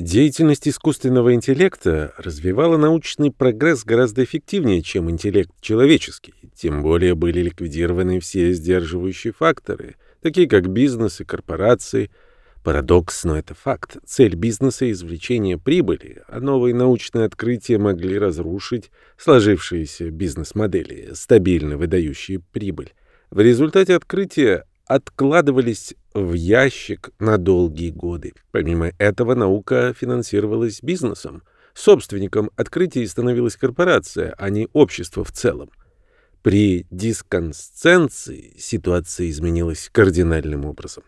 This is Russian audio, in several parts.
Деятельность искусственного интеллекта развивала научный прогресс гораздо эффективнее, чем интеллект человеческий. Тем более были ликвидированы все сдерживающие факторы, такие как бизнес и корпорации. Парадокс, но это факт. Цель бизнеса — извлечение прибыли, а новые научные открытия могли разрушить сложившиеся бизнес-модели, стабильно выдающие прибыль. В результате открытия откладывались в ящик на долгие годы. Помимо этого, наука финансировалась бизнесом. Собственником открытий становилась корпорация, а не общество в целом. При дисконсценции ситуация изменилась кардинальным образом.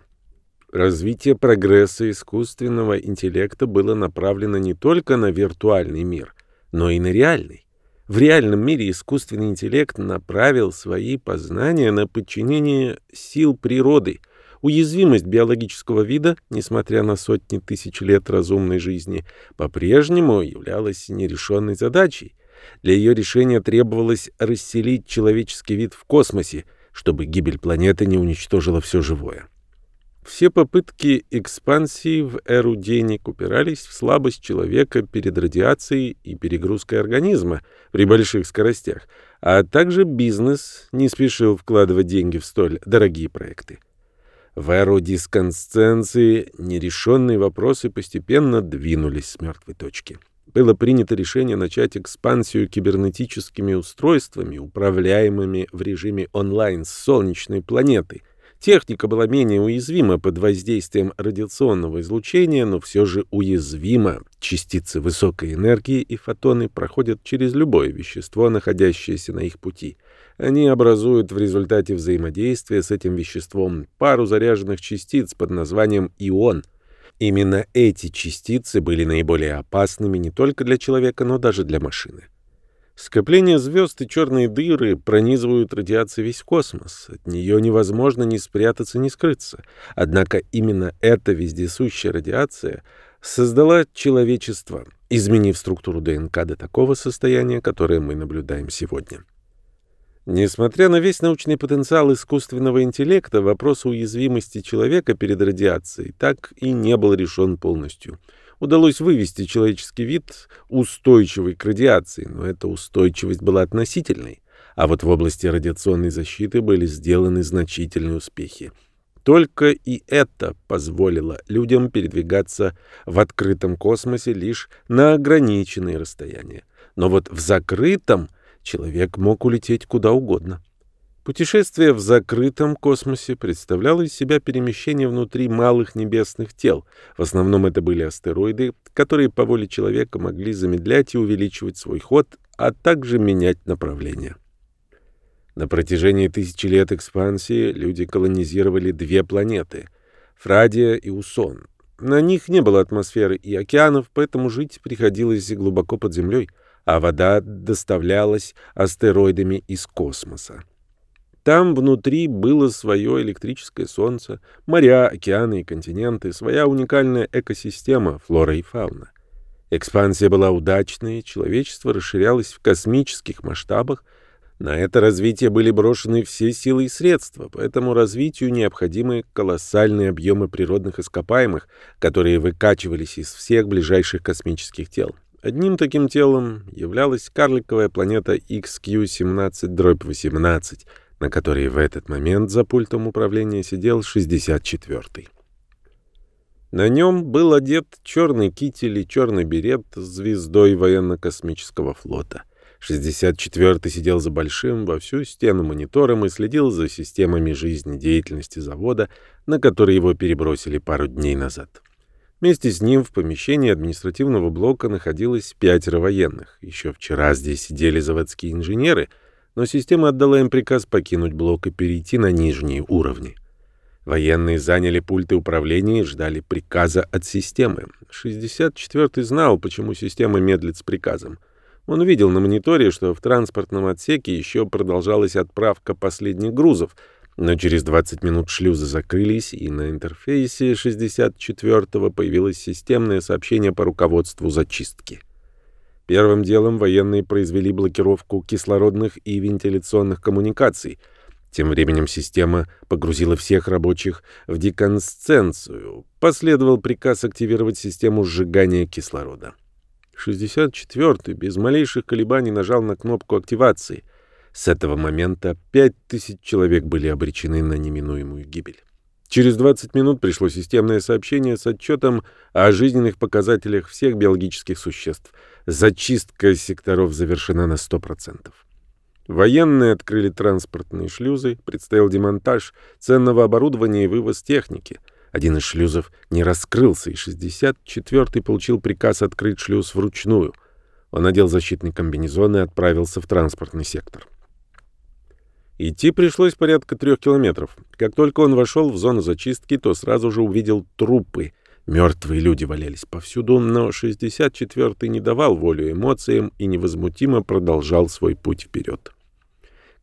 Развитие прогресса искусственного интеллекта было направлено не только на виртуальный мир, но и на реальный. В реальном мире искусственный интеллект направил свои познания на подчинение сил природы. Уязвимость биологического вида, несмотря на сотни тысяч лет разумной жизни, по-прежнему являлась нерешенной задачей. Для ее решения требовалось расселить человеческий вид в космосе, чтобы гибель планеты не уничтожила все живое. Все попытки экспансии в эру денег упирались в слабость человека перед радиацией и перегрузкой организма при больших скоростях, а также бизнес не спешил вкладывать деньги в столь дорогие проекты. В эру дисконсценции нерешенные вопросы постепенно двинулись с мертвой точки. Было принято решение начать экспансию кибернетическими устройствами, управляемыми в режиме онлайн с солнечной планеты – Техника была менее уязвима под воздействием радиационного излучения, но все же уязвима. Частицы высокой энергии и фотоны проходят через любое вещество, находящееся на их пути. Они образуют в результате взаимодействия с этим веществом пару заряженных частиц под названием ион. Именно эти частицы были наиболее опасными не только для человека, но даже для машины. Скопление звезд и черные дыры пронизывают радиацией весь космос. От нее невозможно ни спрятаться, ни скрыться. Однако именно эта вездесущая радиация создала человечество, изменив структуру ДНК до такого состояния, которое мы наблюдаем сегодня. Несмотря на весь научный потенциал искусственного интеллекта, вопрос уязвимости человека перед радиацией так и не был решен полностью – удалось вывести человеческий вид устойчивый к радиации, но эта устойчивость была относительной. А вот в области радиационной защиты были сделаны значительные успехи. Только и это позволило людям передвигаться в открытом космосе лишь на ограниченные расстояния. Но вот в закрытом человек мог улететь куда угодно. Путешествие в закрытом космосе представляло из себя перемещение внутри малых небесных тел. В основном это были астероиды, которые по воле человека могли замедлять и увеличивать свой ход, а также менять направление. На протяжении тысячи лет экспансии люди колонизировали две планеты — Фрадия и Усон. На них не было атмосферы и океанов, поэтому жить приходилось глубоко под землей, а вода доставлялась астероидами из космоса. Там внутри было свое электрическое солнце, моря, океаны и континенты, своя уникальная экосистема, флора и фауна. Экспансия была удачной, человечество расширялось в космических масштабах, на это развитие были брошены все силы и средства, поэтому развитию необходимы колоссальные объемы природных ископаемых, которые выкачивались из всех ближайших космических тел. Одним таким телом являлась карликовая планета XQ-17-18, на которой в этот момент за пультом управления сидел 64-й. На нем был одет черный китель и черный берет с звездой военно-космического флота. 64-й сидел за большим во всю стену монитором и следил за системами жизнедеятельности завода, на который его перебросили пару дней назад. Вместе с ним в помещении административного блока находилось пятеро военных. Еще вчера здесь сидели заводские инженеры — но система отдала им приказ покинуть блок и перейти на нижние уровни. Военные заняли пульты управления и ждали приказа от системы. 64-й знал, почему система медлит с приказом. Он увидел на мониторе, что в транспортном отсеке еще продолжалась отправка последних грузов, но через 20 минут шлюзы закрылись, и на интерфейсе 64-го появилось системное сообщение по руководству зачистки. Первым делом военные произвели блокировку кислородных и вентиляционных коммуникаций. Тем временем система погрузила всех рабочих в деконсценцию. Последовал приказ активировать систему сжигания кислорода. 64-й без малейших колебаний нажал на кнопку активации. С этого момента 5000 человек были обречены на неминуемую гибель. Через 20 минут пришло системное сообщение с отчетом о жизненных показателях всех биологических существ. Зачистка секторов завершена на 100%. Военные открыли транспортные шлюзы, предстоял демонтаж ценного оборудования и вывоз техники. Один из шлюзов не раскрылся, и 64-й получил приказ открыть шлюз вручную. Он надел защитный комбинезон и отправился в транспортный сектор. Идти пришлось порядка трех километров. Как только он вошел в зону зачистки, то сразу же увидел трупы. Мертвые люди валялись повсюду, но 64-й не давал волю эмоциям и невозмутимо продолжал свой путь вперед.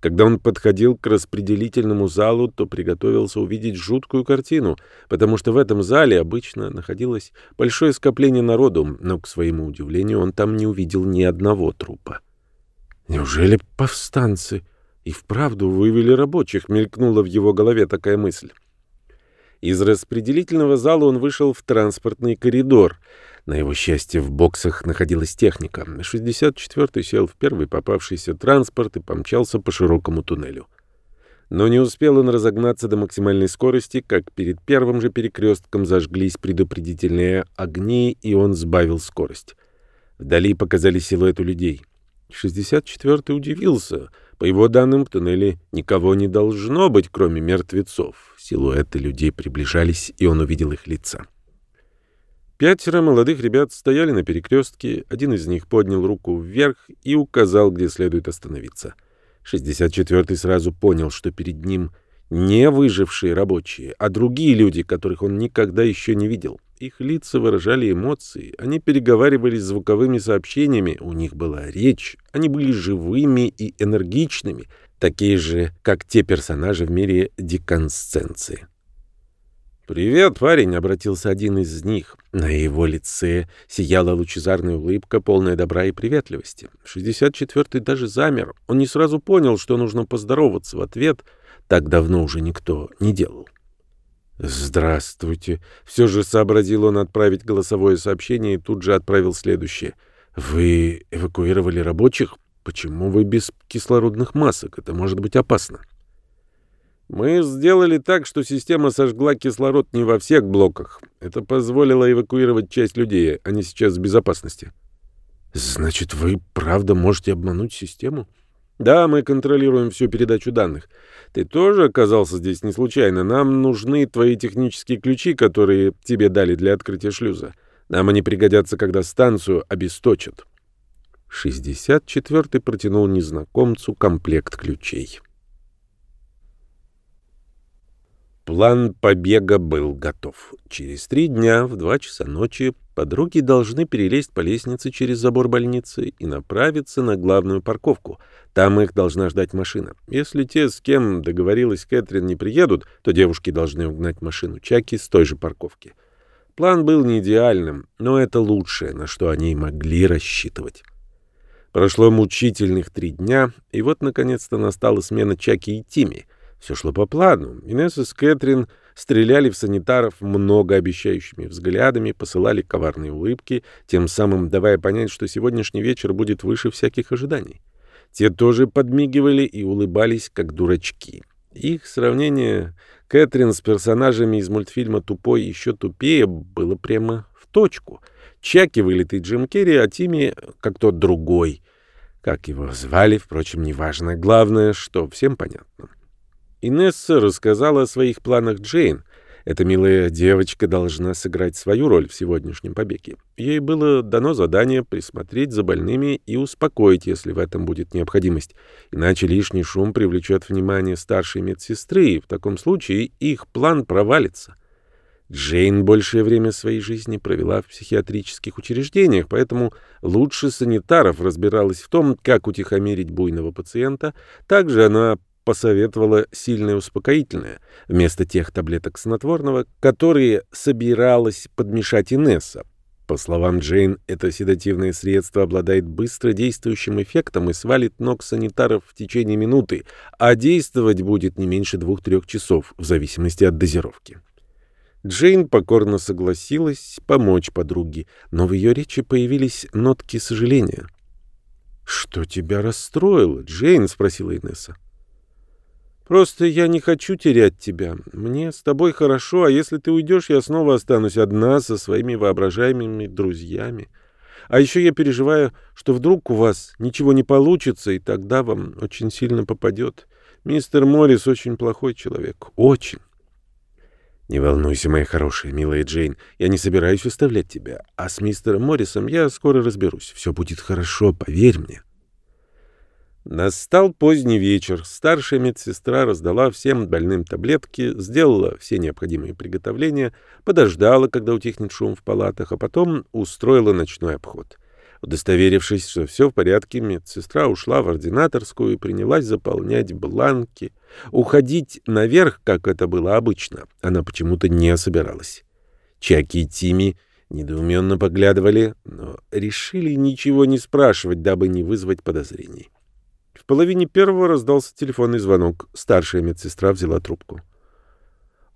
Когда он подходил к распределительному залу, то приготовился увидеть жуткую картину, потому что в этом зале обычно находилось большое скопление народу, но, к своему удивлению, он там не увидел ни одного трупа. «Неужели повстанцы?» И вправду вывели рабочих, мелькнула в его голове такая мысль. Из распределительного зала он вышел в транспортный коридор. На его счастье, в боксах находилась техника. 64-й сел в первый попавшийся транспорт и помчался по широкому туннелю. Но не успел он разогнаться до максимальной скорости, как перед первым же перекрестком зажглись предупредительные огни, и он сбавил скорость. Вдали показали силуэты людей. 64-й удивился — по его данным, в туннеле никого не должно быть, кроме мертвецов. Силуэты людей приближались, и он увидел их лица. Пятеро молодых ребят стояли на перекрестке, один из них поднял руку вверх и указал, где следует остановиться. 64-й сразу понял, что перед ним не выжившие рабочие, а другие люди, которых он никогда еще не видел. Их лица выражали эмоции, они переговаривались звуковыми сообщениями, у них была речь, они были живыми и энергичными, такие же, как те персонажи в мире деконсценции. «Привет, парень!» — обратился один из них. На его лице сияла лучезарная улыбка, полная добра и приветливости. 64-й даже замер. Он не сразу понял, что нужно поздороваться в ответ. Так давно уже никто не делал. «Здравствуйте!» Все же сообразил он отправить голосовое сообщение и тут же отправил следующее. «Вы эвакуировали рабочих? Почему вы без кислородных масок? Это может быть опасно». «Мы сделали так, что система сожгла кислород не во всех блоках. Это позволило эвакуировать часть людей. Они сейчас в безопасности». «Значит, вы правда можете обмануть систему?» Да, мы контролируем всю передачу данных. Ты тоже оказался здесь не случайно. Нам нужны твои технические ключи, которые тебе дали для открытия шлюза. Нам они пригодятся, когда станцию обесточат. 64-й протянул незнакомцу комплект ключей. План побега был готов. Через три дня в два часа ночи подруги должны перелезть по лестнице через забор больницы и направиться на главную парковку. Там их должна ждать машина. Если те, с кем договорилась Кэтрин, не приедут, то девушки должны угнать машину Чаки с той же парковки. План был не идеальным, но это лучшее, на что они могли рассчитывать. Прошло мучительных три дня, и вот наконец-то настала смена Чаки и Тими — все шло по плану. Инесса с Кэтрин стреляли в санитаров многообещающими взглядами, посылали коварные улыбки, тем самым давая понять, что сегодняшний вечер будет выше всяких ожиданий. Те тоже подмигивали и улыбались, как дурачки. Их сравнение Кэтрин с персонажами из мультфильма «Тупой еще тупее» было прямо в точку. Чаки вылитый Джим Керри, а Тимми как тот другой. Как его звали, впрочем, неважно. Главное, что всем понятно. Инесса рассказала о своих планах Джейн. Эта милая девочка должна сыграть свою роль в сегодняшнем побеге. Ей было дано задание присмотреть за больными и успокоить, если в этом будет необходимость. Иначе лишний шум привлечет внимание старшей медсестры, и в таком случае их план провалится. Джейн большее время своей жизни провела в психиатрических учреждениях, поэтому лучше санитаров разбиралась в том, как утихомирить буйного пациента. Также она посоветовала сильное успокоительное вместо тех таблеток снотворного, которые собиралась подмешать Инесса. По словам Джейн, это седативное средство обладает быстро действующим эффектом и свалит ног санитаров в течение минуты, а действовать будет не меньше двух-трех часов, в зависимости от дозировки. Джейн покорно согласилась помочь подруге, но в ее речи появились нотки сожаления. «Что тебя расстроило, Джейн?» — спросила Инесса. Просто я не хочу терять тебя. Мне с тобой хорошо, а если ты уйдешь, я снова останусь одна со своими воображаемыми друзьями. А еще я переживаю, что вдруг у вас ничего не получится, и тогда вам очень сильно попадет. Мистер Моррис очень плохой человек. Очень. Не волнуйся, моя хорошая, милая Джейн. Я не собираюсь оставлять тебя. А с мистером Моррисом я скоро разберусь. Все будет хорошо, поверь мне. Настал поздний вечер. Старшая медсестра раздала всем больным таблетки, сделала все необходимые приготовления, подождала, когда утихнет шум в палатах, а потом устроила ночной обход. Удостоверившись, что все в порядке, медсестра ушла в ординаторскую и принялась заполнять бланки. Уходить наверх, как это было обычно, она почему-то не собиралась. Чаки и Тими недоуменно поглядывали, но решили ничего не спрашивать, дабы не вызвать подозрений. Половине первого раздался телефонный звонок. Старшая медсестра взяла трубку.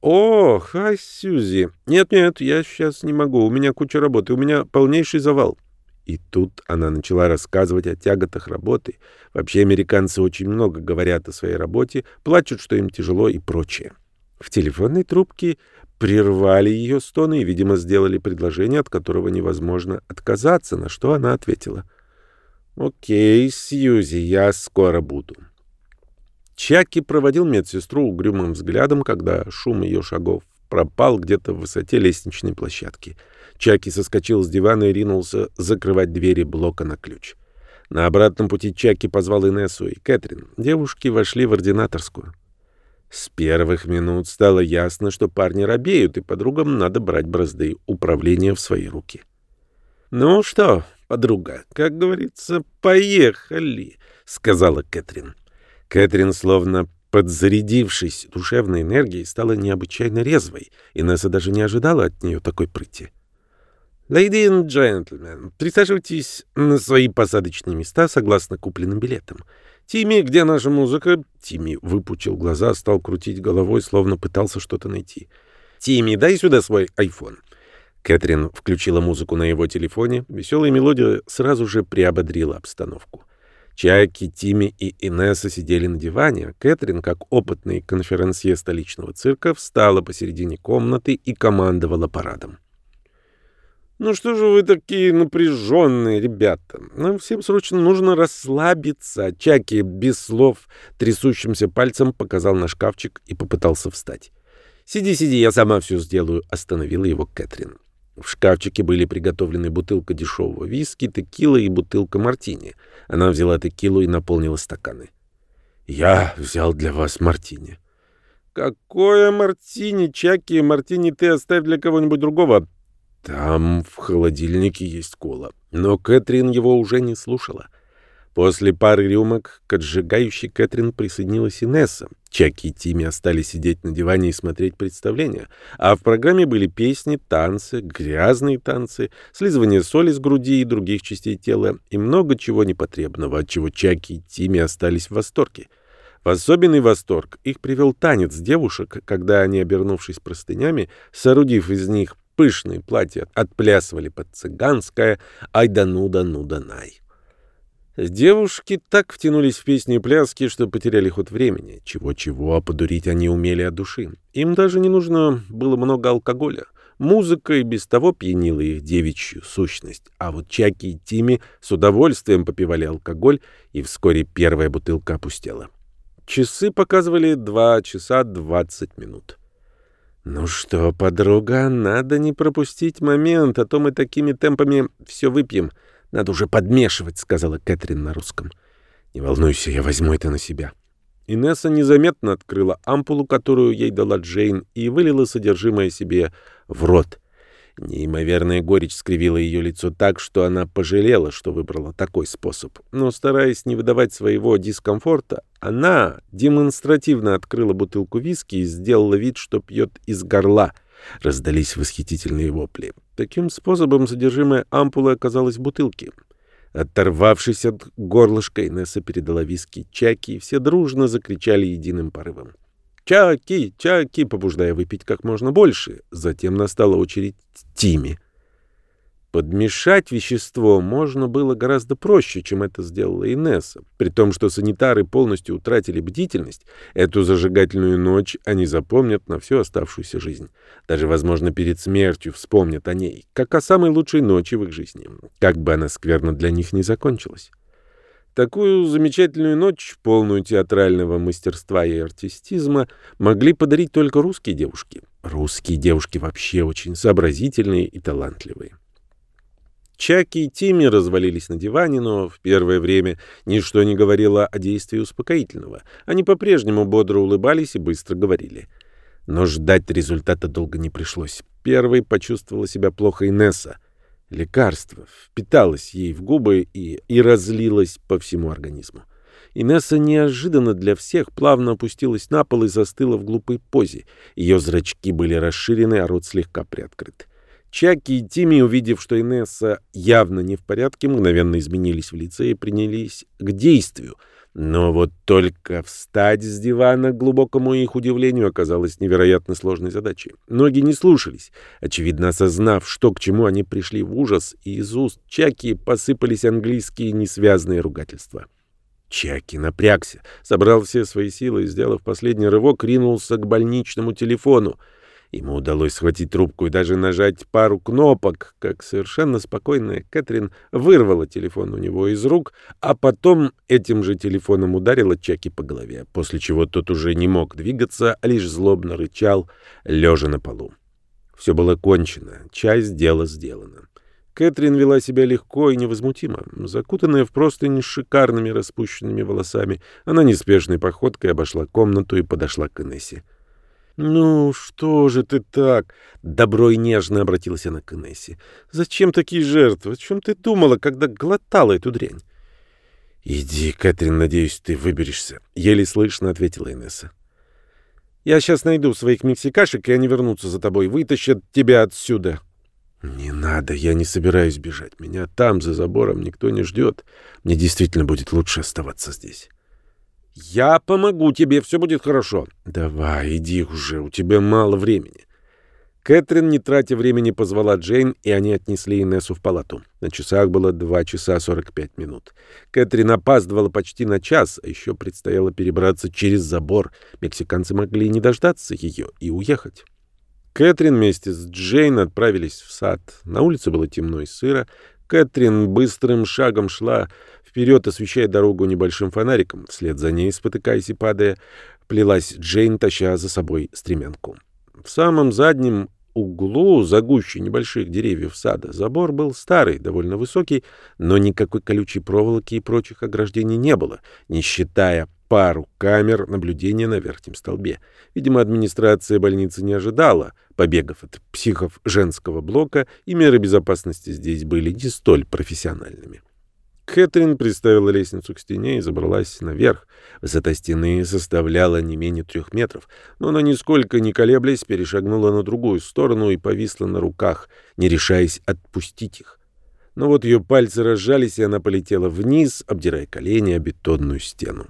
«О, хай, Сьюзи! Нет-нет, я сейчас не могу, у меня куча работы, у меня полнейший завал». И тут она начала рассказывать о тяготах работы. Вообще американцы очень много говорят о своей работе, плачут, что им тяжело и прочее. В телефонной трубке прервали ее стоны и, видимо, сделали предложение, от которого невозможно отказаться, на что она ответила — «Окей, Сьюзи, я скоро буду». Чаки проводил медсестру угрюмым взглядом, когда шум ее шагов пропал где-то в высоте лестничной площадки. Чаки соскочил с дивана и ринулся закрывать двери блока на ключ. На обратном пути Чаки позвал Инессу и Кэтрин. Девушки вошли в ординаторскую. С первых минут стало ясно, что парни робеют, и подругам надо брать бразды управления в свои руки. «Ну что, подруга, как говорится, поехали», — сказала Кэтрин. Кэтрин, словно подзарядившись душевной энергией, стала необычайно резвой. Инесса даже не ожидала от нее такой прыти. «Леди и джентльмен, присаживайтесь на свои посадочные места согласно купленным билетам. Тимми, где наша музыка?» Тимми выпучил глаза, стал крутить головой, словно пытался что-то найти. «Тимми, дай сюда свой айфон». Кэтрин включила музыку на его телефоне. Веселая мелодия сразу же приободрила обстановку. Чайки, Тими и Инесса сидели на диване, Кэтрин, как опытный конферансье столичного цирка, встала посередине комнаты и командовала парадом. «Ну что же вы такие напряженные, ребята? Нам всем срочно нужно расслабиться». Чаки без слов трясущимся пальцем показал на шкафчик и попытался встать. «Сиди, сиди, я сама все сделаю», — остановила его Кэтрин. В шкафчике были приготовлены бутылка дешевого виски, текила и бутылка мартини. Она взяла текилу и наполнила стаканы. «Я взял для вас мартини». «Какое мартини, Чаки? Мартини ты оставь для кого-нибудь другого». «Там в холодильнике есть кола». Но Кэтрин его уже не слушала. После пары рюмок к отжигающей Кэтрин присоединилась Инесса. Чаки и Тимми остались сидеть на диване и смотреть представление. А в программе были песни, танцы, грязные танцы, слизывание соли с груди и других частей тела и много чего непотребного, от чего Чаки и Тимми остались в восторге. В особенный восторг их привел танец девушек, когда они, обернувшись простынями, соорудив из них пышные платья, отплясывали под цыганское «Айда-нуда-нуда-най». Девушки так втянулись в песни и пляски, что потеряли ход времени. Чего-чего, а подурить они умели от души. Им даже не нужно было много алкоголя. Музыка и без того пьянила их девичью сущность. А вот Чаки и Тими с удовольствием попивали алкоголь, и вскоре первая бутылка опустела. Часы показывали два часа двадцать минут. «Ну что, подруга, надо не пропустить момент, а то мы такими темпами все выпьем». «Надо уже подмешивать», — сказала Кэтрин на русском. «Не волнуйся, я возьму это на себя». Инесса незаметно открыла ампулу, которую ей дала Джейн, и вылила содержимое себе в рот. Неимоверная горечь скривила ее лицо так, что она пожалела, что выбрала такой способ. Но, стараясь не выдавать своего дискомфорта, она демонстративно открыла бутылку виски и сделала вид, что пьет из горла — Раздались восхитительные вопли. Таким способом содержимое ампулы оказалось в бутылке. Оторвавшись от горлышка, Инесса передала виски Чаки, и все дружно закричали единым порывом. «Чаки! Чаки!» побуждая выпить как можно больше. Затем настала очередь Тими. Подмешать вещество можно было гораздо проще, чем это сделала Инесса. При том, что санитары полностью утратили бдительность, эту зажигательную ночь они запомнят на всю оставшуюся жизнь. Даже, возможно, перед смертью вспомнят о ней, как о самой лучшей ночи в их жизни, как бы она скверно для них ни закончилась. Такую замечательную ночь, полную театрального мастерства и артистизма, могли подарить только русские девушки. Русские девушки вообще очень сообразительные и талантливые. Чаки и Тимми развалились на диване, но в первое время ничто не говорило о действии успокоительного. Они по-прежнему бодро улыбались и быстро говорили. Но ждать результата долго не пришлось. Первой почувствовала себя плохо Инесса. Лекарство впиталось ей в губы и, и разлилось по всему организму. Инесса неожиданно для всех плавно опустилась на пол и застыла в глупой позе. Ее зрачки были расширены, а рот слегка приоткрыт. Чаки и Тимми, увидев, что Инесса явно не в порядке, мгновенно изменились в лице и принялись к действию. Но вот только встать с дивана, к глубокому их удивлению, оказалось невероятно сложной задачей. Ноги не слушались. Очевидно, осознав, что к чему они пришли в ужас, и из уст Чаки посыпались английские несвязные ругательства. Чаки напрягся, собрал все свои силы и, сделав последний рывок, ринулся к больничному телефону. Ему удалось схватить трубку и даже нажать пару кнопок, как совершенно спокойная Кэтрин вырвала телефон у него из рук, а потом этим же телефоном ударила Чаки по голове, после чего тот уже не мог двигаться, а лишь злобно рычал, лежа на полу. Все было кончено, часть дела сделана. Кэтрин вела себя легко и невозмутимо. Закутанная в простынь с шикарными распущенными волосами, она неспешной походкой обошла комнату и подошла к Инессе. «Ну, что же ты так?» — добро и нежно обратилась она к Инессе. «Зачем такие жертвы? О чем ты думала, когда глотала эту дрянь?» «Иди, Кэтрин, надеюсь, ты выберешься», — еле слышно ответила Инесса. «Я сейчас найду своих мексикашек, и они вернутся за тобой, вытащат тебя отсюда». «Не надо, я не собираюсь бежать. Меня там, за забором, никто не ждет. Мне действительно будет лучше оставаться здесь». «Я помогу тебе, все будет хорошо». «Давай, иди уже, у тебя мало времени». Кэтрин, не тратя времени, позвала Джейн, и они отнесли Инессу в палату. На часах было 2 часа 45 минут. Кэтрин опаздывала почти на час, а еще предстояло перебраться через забор. Мексиканцы могли не дождаться ее и уехать. Кэтрин вместе с Джейн отправились в сад. На улице было темно и сыро. Кэтрин быстрым шагом шла вперед, освещая дорогу небольшим фонариком. Вслед за ней, спотыкаясь и падая, плелась Джейн, таща за собой стремянку. В самом заднем углу, за гущей небольших деревьев сада, забор был старый, довольно высокий, но никакой колючей проволоки и прочих ограждений не было, не считая пару камер наблюдения на верхнем столбе. Видимо, администрация больницы не ожидала побегов от психов женского блока, и меры безопасности здесь были не столь профессиональными. Кэтрин приставила лестницу к стене и забралась наверх. Высота стены составляла не менее трех метров, но она, нисколько не колеблясь, перешагнула на другую сторону и повисла на руках, не решаясь отпустить их. Но вот ее пальцы разжались, и она полетела вниз, обдирая колени о бетонную стену.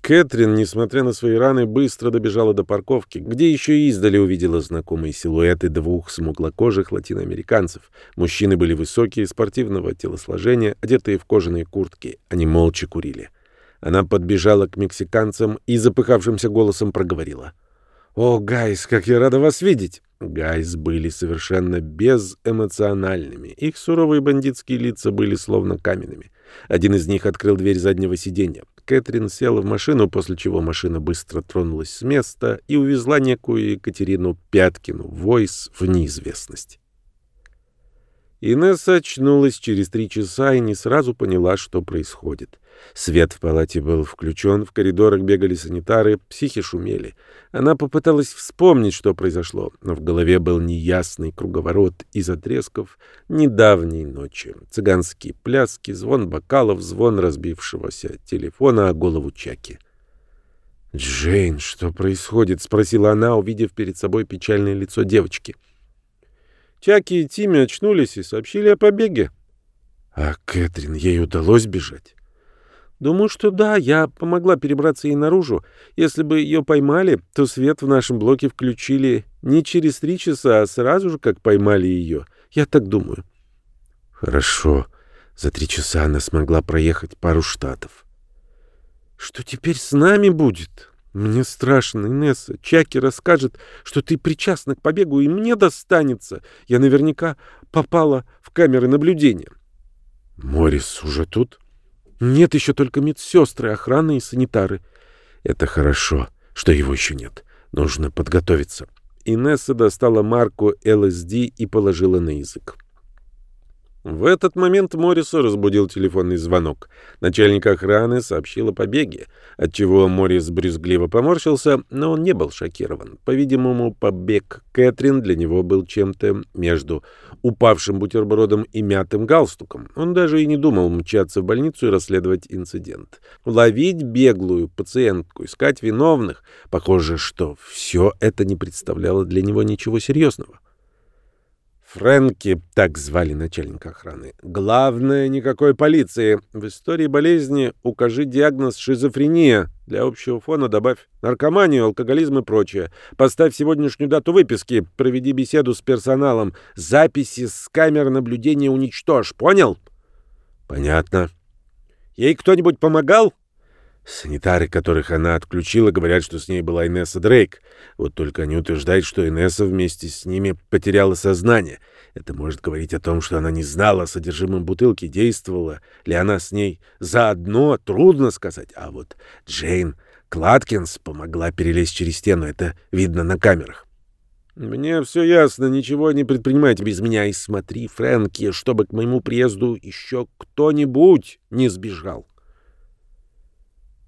Кэтрин, несмотря на свои раны, быстро добежала до парковки, где еще издали увидела знакомые силуэты двух смуглокожих латиноамериканцев. Мужчины были высокие, спортивного телосложения, одетые в кожаные куртки. Они молча курили. Она подбежала к мексиканцам и запыхавшимся голосом проговорила. «О, guys, как я рада вас видеть!» Guys были совершенно безэмоциональными. Их суровые бандитские лица были словно каменными. Один из них открыл дверь заднего сиденья. Кэтрин села в машину, после чего машина быстро тронулась с места и увезла некую Екатерину Пяткину, войс в неизвестность. Инесса очнулась через три часа и не сразу поняла, что происходит. Свет в палате был включен, в коридорах бегали санитары, психи шумели. Она попыталась вспомнить, что произошло, но в голове был неясный круговорот из отрезков недавней ночи. Цыганские пляски, звон бокалов, звон разбившегося телефона о голову Чаки. «Джейн, что происходит?» — спросила она, увидев перед собой печальное лицо девочки. Чаки и Тимми очнулись и сообщили о побеге. «А Кэтрин, ей удалось бежать?» «Думаю, что да. Я помогла перебраться ей наружу. Если бы ее поймали, то свет в нашем блоке включили не через три часа, а сразу же, как поймали ее. Я так думаю». «Хорошо. За три часа она смогла проехать пару штатов». Что теперь с нами будет? Мне страшно, Инесса. Чаки расскажет, что ты причастна к побегу, и мне достанется. Я наверняка попала в камеры наблюдения. Морис уже тут? Нет, еще только медсестры, охраны и санитары. Это хорошо, что его еще нет. Нужно подготовиться. Инесса достала марку ЛСД и положила на язык. В этот момент Морриса разбудил телефонный звонок. Начальник охраны сообщил о побеге, отчего Моррис брюзгливо поморщился, но он не был шокирован. По-видимому, побег Кэтрин для него был чем-то между упавшим бутербродом и мятым галстуком. Он даже и не думал мчаться в больницу и расследовать инцидент. Ловить беглую пациентку, искать виновных. Похоже, что все это не представляло для него ничего серьезного. Фрэнки, так звали начальника охраны. Главное, никакой полиции. В истории болезни укажи диагноз шизофрения. Для общего фона добавь наркоманию, алкоголизм и прочее. Поставь сегодняшнюю дату выписки. Проведи беседу с персоналом. Записи с камер наблюдения уничтожь. Понял? Понятно. Ей кто-нибудь помогал? Санитары, которых она отключила, говорят, что с ней была Инесса Дрейк. Вот только они утверждают, что Инесса вместе с ними потеряла сознание. Это может говорить о том, что она не знала о содержимом бутылки, действовала ли она с ней заодно, трудно сказать. А вот Джейн Кладкинс помогла перелезть через стену, это видно на камерах. «Мне все ясно, ничего не предпринимайте без меня. И смотри, Фрэнки, чтобы к моему приезду еще кто-нибудь не сбежал».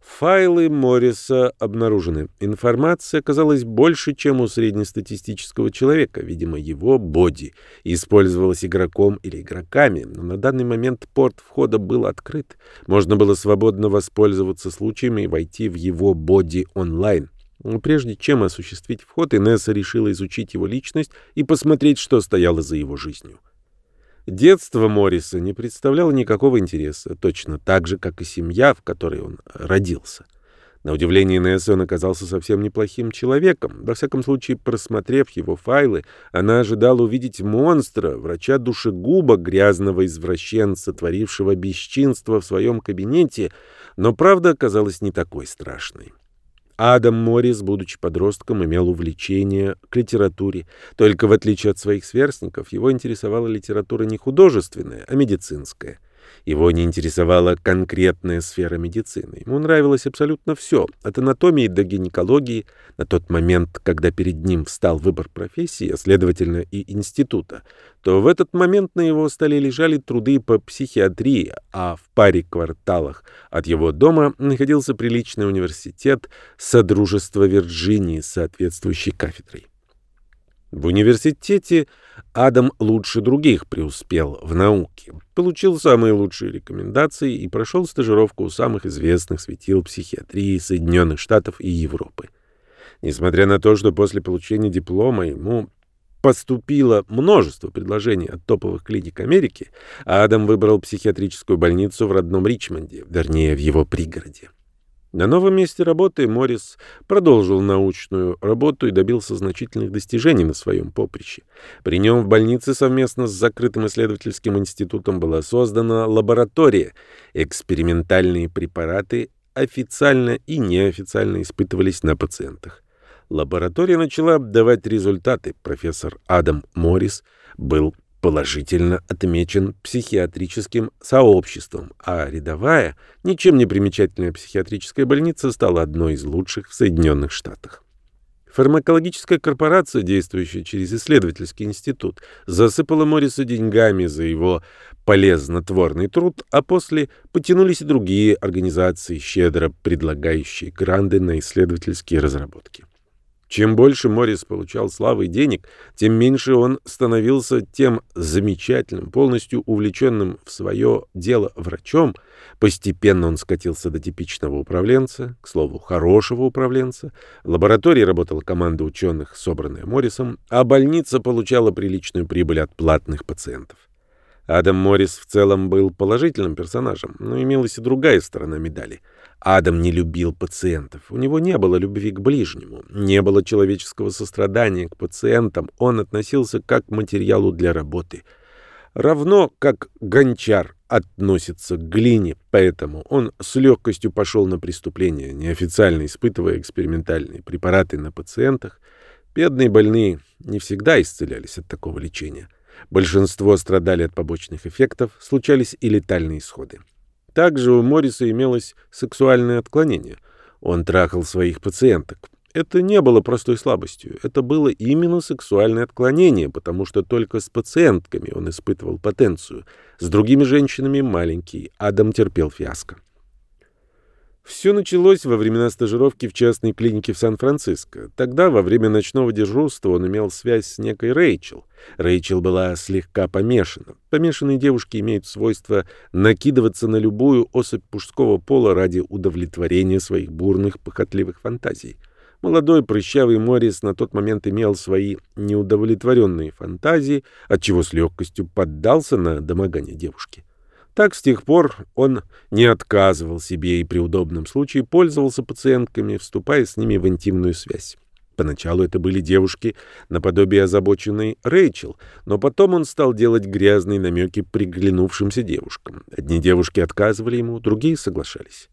Файлы Морриса обнаружены. Информация оказалась больше, чем у среднестатистического человека. Видимо, его боди использовалась игроком или игроками, но на данный момент порт входа был открыт. Можно было свободно воспользоваться случаем и войти в его боди онлайн. Но прежде чем осуществить вход, Инесса решила изучить его личность и посмотреть, что стояло за его жизнью. Детство Морриса не представляло никакого интереса, точно так же, как и семья, в которой он родился. На удивление Инессы оказался совсем неплохим человеком. Во всяком случае, просмотрев его файлы, она ожидала увидеть монстра, врача-душегуба, грязного извращенца, творившего бесчинство в своем кабинете, но правда оказалась не такой страшной. Адам Моррис, будучи подростком, имел увлечение к литературе. Только в отличие от своих сверстников, его интересовала литература не художественная, а медицинская. Его не интересовала конкретная сфера медицины. Ему нравилось абсолютно все, от анатомии до гинекологии. На тот момент, когда перед ним встал выбор профессии, а следовательно и института, то в этот момент на его столе лежали труды по психиатрии, а в паре кварталах от его дома находился приличный университет Содружества Вирджинии с соответствующей кафедрой. В университете Адам лучше других преуспел в науке, получил самые лучшие рекомендации и прошел стажировку у самых известных светил психиатрии Соединенных Штатов и Европы. Несмотря на то, что после получения диплома ему поступило множество предложений от топовых клиник Америки, Адам выбрал психиатрическую больницу в родном Ричмонде, вернее, в его пригороде. На новом месте работы Моррис продолжил научную работу и добился значительных достижений на своем поприще. При нем в больнице совместно с закрытым исследовательским институтом была создана лаборатория. Экспериментальные препараты официально и неофициально испытывались на пациентах. Лаборатория начала давать результаты. Профессор Адам Моррис был положительно отмечен психиатрическим сообществом, а рядовая, ничем не примечательная психиатрическая больница стала одной из лучших в Соединенных Штатах. Фармакологическая корпорация, действующая через исследовательский институт, засыпала Морриса деньгами за его полезнотворный труд, а после потянулись и другие организации, щедро предлагающие гранды на исследовательские разработки. Чем больше Моррис получал славы и денег, тем меньше он становился тем замечательным, полностью увлеченным в свое дело врачом. Постепенно он скатился до типичного управленца, к слову, хорошего управленца. В лаборатории работала команда ученых, собранная Моррисом, а больница получала приличную прибыль от платных пациентов. Адам Моррис в целом был положительным персонажем, но имелась и другая сторона медали. Адам не любил пациентов, у него не было любви к ближнему, не было человеческого сострадания к пациентам, он относился как к материалу для работы. Равно как гончар относится к глине, поэтому он с легкостью пошел на преступление, неофициально испытывая экспериментальные препараты на пациентах. Бедные больные не всегда исцелялись от такого лечения. Большинство страдали от побочных эффектов, случались и летальные исходы. Также у Морриса имелось сексуальное отклонение. Он трахал своих пациенток. Это не было простой слабостью, это было именно сексуальное отклонение, потому что только с пациентками он испытывал потенцию. С другими женщинами маленький Адам терпел фиаско. Все началось во времена стажировки в частной клинике в Сан-Франциско. Тогда, во время ночного дежурства, он имел связь с некой Рэйчел. Рэйчел была слегка помешана. Помешанные девушки имеют свойство накидываться на любую особь мужского пола ради удовлетворения своих бурных, похотливых фантазий. Молодой прыщавый Моррис на тот момент имел свои неудовлетворенные фантазии, отчего с легкостью поддался на домогание девушки. Так с тех пор он не отказывал себе и при удобном случае пользовался пациентками, вступая с ними в интимную связь. Поначалу это были девушки наподобие озабоченной Рэйчел, но потом он стал делать грязные намеки приглянувшимся девушкам. Одни девушки отказывали ему, другие соглашались.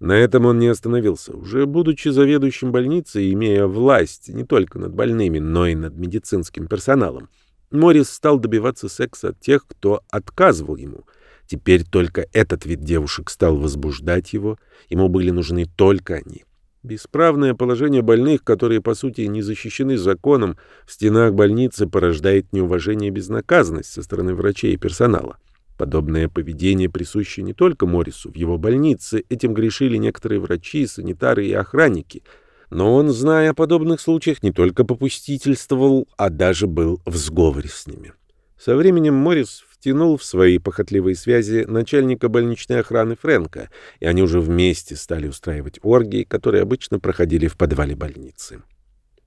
На этом он не остановился. Уже будучи заведующим больницей, имея власть не только над больными, но и над медицинским персоналом, Моррис стал добиваться секса от тех, кто отказывал ему — Теперь только этот вид девушек стал возбуждать его, ему были нужны только они. Бесправное положение больных, которые, по сути, не защищены законом, в стенах больницы порождает неуважение и безнаказанность со стороны врачей и персонала. Подобное поведение присуще не только Моррису. В его больнице этим грешили некоторые врачи, санитары и охранники. Но он, зная о подобных случаях, не только попустительствовал, а даже был в сговоре с ними. Со временем Моррис втянул в свои похотливые связи начальника больничной охраны Фрэнка, и они уже вместе стали устраивать оргии, которые обычно проходили в подвале больницы.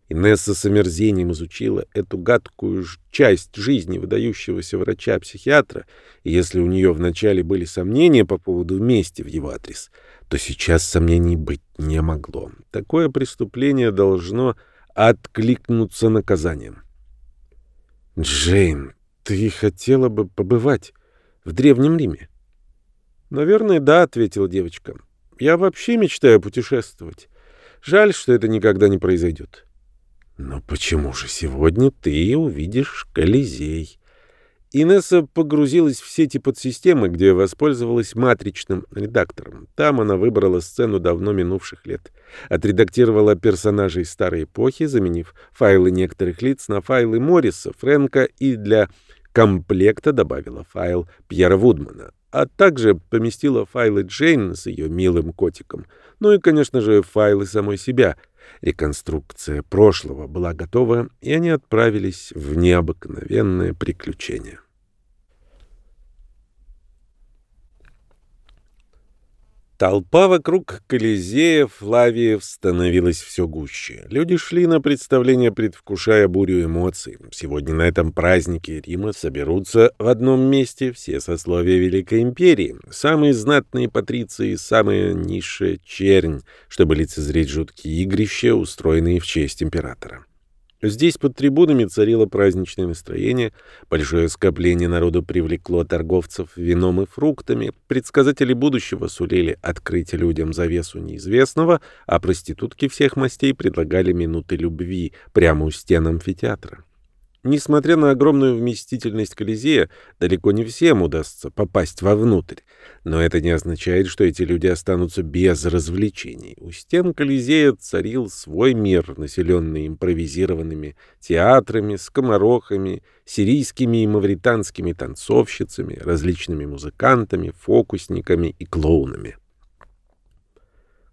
Инесса с омерзением изучила эту гадкую часть жизни выдающегося врача-психиатра, и если у нее вначале были сомнения по поводу мести в его адрес, то сейчас сомнений быть не могло. Такое преступление должно откликнуться наказанием. «Джейн, «Ты хотела бы побывать в Древнем Риме?» «Наверное, да», — ответила девочка. «Я вообще мечтаю путешествовать. Жаль, что это никогда не произойдет». «Но почему же сегодня ты увидишь Колизей?» Инесса погрузилась в сети подсистемы, где воспользовалась матричным редактором. Там она выбрала сцену давно минувших лет. Отредактировала персонажей старой эпохи, заменив файлы некоторых лиц на файлы Морриса, Фрэнка и для комплекта добавила файл Пьера Вудмана, а также поместила файлы Джейн с ее милым котиком, ну и, конечно же, файлы самой себя. Реконструкция прошлого была готова, и они отправились в необыкновенное приключение. Толпа вокруг Колизея Флавиев становилась все гуще. Люди шли на представление, предвкушая бурю эмоций. Сегодня на этом празднике Рима соберутся в одном месте все сословия Великой Империи, самые знатные патриции и самая низшая чернь, чтобы лицезреть жуткие игрища, устроенные в честь императора. Здесь под трибунами царило праздничное настроение, большое скопление народу привлекло торговцев вином и фруктами, предсказатели будущего сулили открыть людям завесу неизвестного, а проститутки всех мастей предлагали минуты любви прямо у стен амфитеатра. Несмотря на огромную вместительность Колизея, далеко не всем удастся попасть вовнутрь. Но это не означает, что эти люди останутся без развлечений. У стен Колизея царил свой мир, населенный импровизированными театрами, скоморохами, сирийскими и мавританскими танцовщицами, различными музыкантами, фокусниками и клоунами.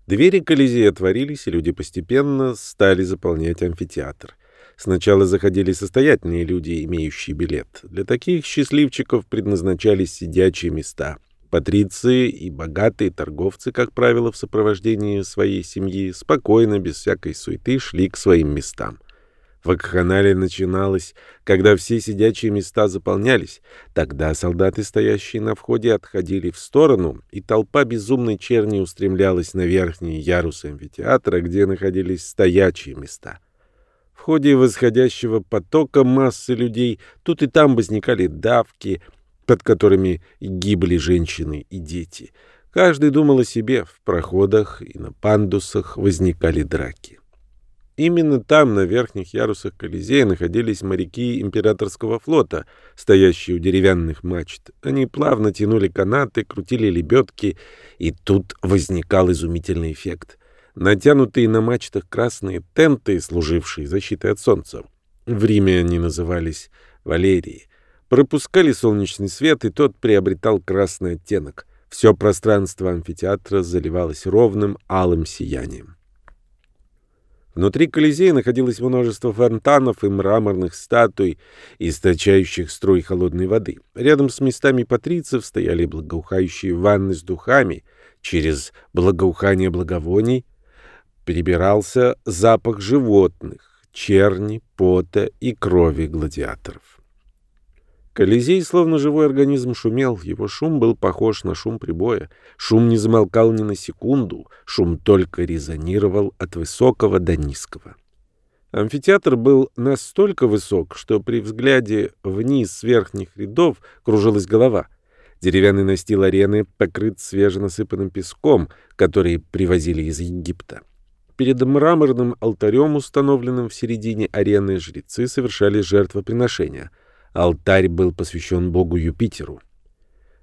Двери Колизея отворились, и люди постепенно стали заполнять амфитеатр. Сначала заходили состоятельные люди, имеющие билет. Для таких счастливчиков предназначались сидячие места. Патриции и богатые торговцы, как правило, в сопровождении своей семьи, спокойно, без всякой суеты, шли к своим местам. Вакханалия начиналась, когда все сидячие места заполнялись. Тогда солдаты, стоящие на входе, отходили в сторону, и толпа безумной черни устремлялась на верхние ярусы амфитеатра, где находились стоячие места. В ходе восходящего потока массы людей тут и там возникали давки, под которыми гибли женщины и дети. Каждый думал о себе, в проходах и на пандусах возникали драки. Именно там, на верхних ярусах Колизея, находились моряки императорского флота, стоящие у деревянных мачт. Они плавно тянули канаты, крутили лебедки, и тут возникал изумительный эффект. Натянутые на мачтах красные тенты, служившие защитой от солнца. В Риме они назывались «Валерии». Пропускали солнечный свет, и тот приобретал красный оттенок. Все пространство амфитеатра заливалось ровным алым сиянием. Внутри Колизея находилось множество фонтанов и мраморных статуй, источающих струй холодной воды. Рядом с местами патрицев стояли благоухающие ванны с духами. Через благоухание благовоний перебирался запах животных, черни, пота и крови гладиаторов. Колизей, словно живой организм, шумел. Его шум был похож на шум прибоя. Шум не замолкал ни на секунду. Шум только резонировал от высокого до низкого. Амфитеатр был настолько высок, что при взгляде вниз с верхних рядов кружилась голова. Деревянный настил арены покрыт свеженасыпанным песком, который привозили из Египта. Перед мраморным алтарем, установленным в середине арены, жрецы совершали жертвоприношения — Алтарь был посвящен богу Юпитеру.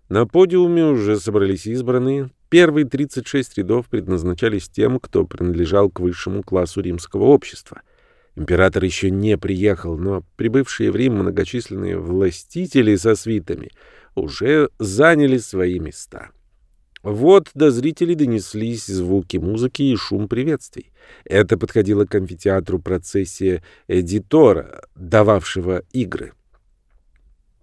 На подиуме уже собрались избранные. Первые 36 рядов предназначались тем, кто принадлежал к высшему классу римского общества. Император еще не приехал, но прибывшие в Рим многочисленные властители со свитами уже заняли свои места. Вот до зрителей донеслись звуки музыки и шум приветствий. Это подходило к амфитеатру процессия эдитора, дававшего игры.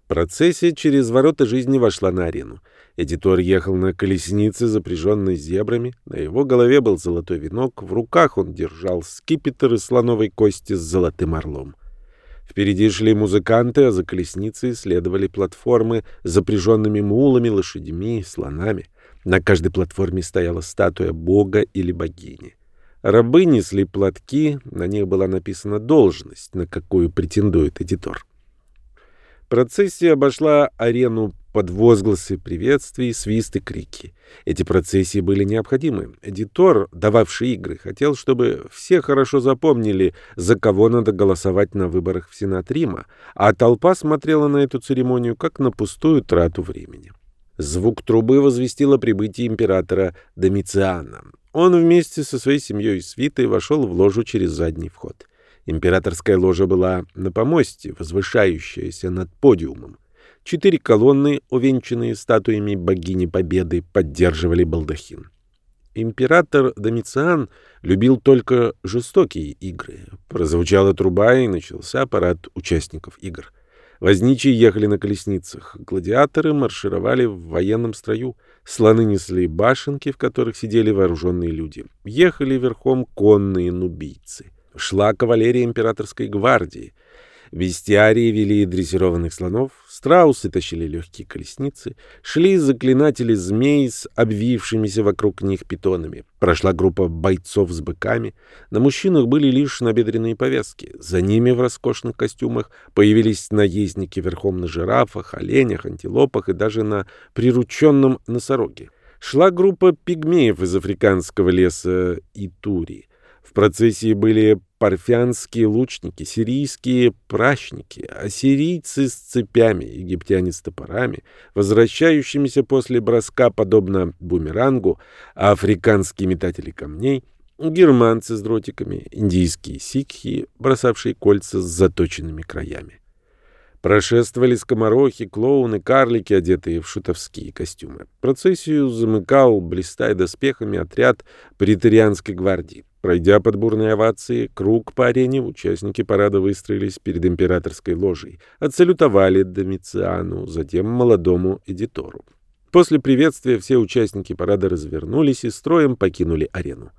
Процессия через ворота жизни вошла на арену. Эдитор ехал на колеснице, запряженной зебрами. На его голове был золотой венок, в руках он держал скипетр из слоновой кости с золотым орлом. Впереди шли музыканты, а за колесницей следовали платформы с запряженными мулами, лошадьми, слонами. На каждой платформе стояла статуя бога или богини. Рабы несли платки, на них была написана должность, на какую претендует эдитор. Процессия обошла арену под возгласы приветствий, свист и крики. Эти процессии были необходимы. Эдитор, дававший игры, хотел, чтобы все хорошо запомнили, за кого надо голосовать на выборах в Сенат Рима, а толпа смотрела на эту церемонию как на пустую трату времени. Звук трубы возвестил о прибытии императора Домициана. Он вместе со своей семьей и свитой вошел в ложу через задний вход. Императорская ложа была на помосте, возвышающаяся над подиумом. Четыре колонны, увенчанные статуями богини Победы, поддерживали балдахин. Император Домициан любил только жестокие игры. Прозвучала труба, и начался парад участников игр. Возничие ехали на колесницах, гладиаторы маршировали в военном строю, слоны несли башенки, в которых сидели вооруженные люди. Ехали верхом конные нубийцы шла кавалерия императорской гвардии. Бестиарии вели дрессированных слонов, страусы тащили легкие колесницы, шли заклинатели змей с обвившимися вокруг них питонами. Прошла группа бойцов с быками. На мужчинах были лишь набедренные повязки. За ними в роскошных костюмах появились наездники верхом на жирафах, оленях, антилопах и даже на прирученном носороге. Шла группа пигмеев из африканского леса Итури. В процессии были парфянские лучники, сирийские прачники, ассирийцы с цепями, египтяне с топорами, возвращающимися после броска, подобно бумерангу, а африканские метатели камней, германцы с дротиками, индийские сикхи, бросавшие кольца с заточенными краями. Прошествовали скоморохи, клоуны, карлики, одетые в шутовские костюмы. Процессию замыкал, блистая доспехами, отряд претарианской гвардии. Пройдя под бурные овации, круг по арене, участники парада выстроились перед императорской ложей, отсалютовали Домициану, затем молодому эдитору. После приветствия все участники парада развернулись и строем покинули арену.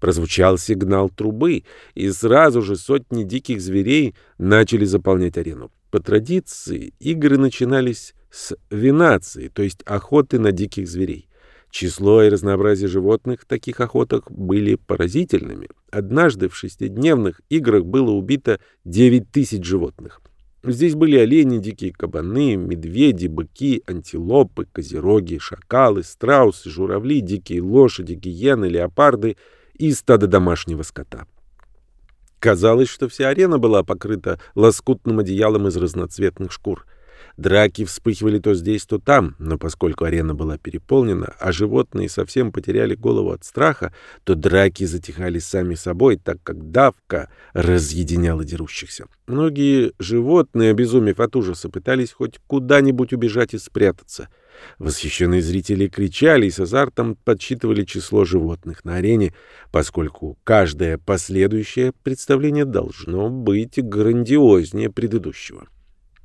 Прозвучал сигнал трубы, и сразу же сотни диких зверей начали заполнять арену. По традиции игры начинались с винации, то есть охоты на диких зверей. Число и разнообразие животных в таких охотах были поразительными. Однажды в шестидневных играх было убито 9 тысяч животных. Здесь были олени, дикие кабаны, медведи, быки, антилопы, козероги, шакалы, страусы, журавли, дикие лошади, гиены, леопарды — и стадо домашнего скота. Казалось, что вся арена была покрыта лоскутным одеялом из разноцветных шкур. Драки вспыхивали то здесь, то там, но поскольку арена была переполнена, а животные совсем потеряли голову от страха, то драки затихали сами собой, так как давка разъединяла дерущихся. Многие животные, обезумев от ужаса, пытались хоть куда-нибудь убежать и спрятаться — Восхищенные зрители кричали и с азартом подсчитывали число животных на арене, поскольку каждое последующее представление должно быть грандиознее предыдущего.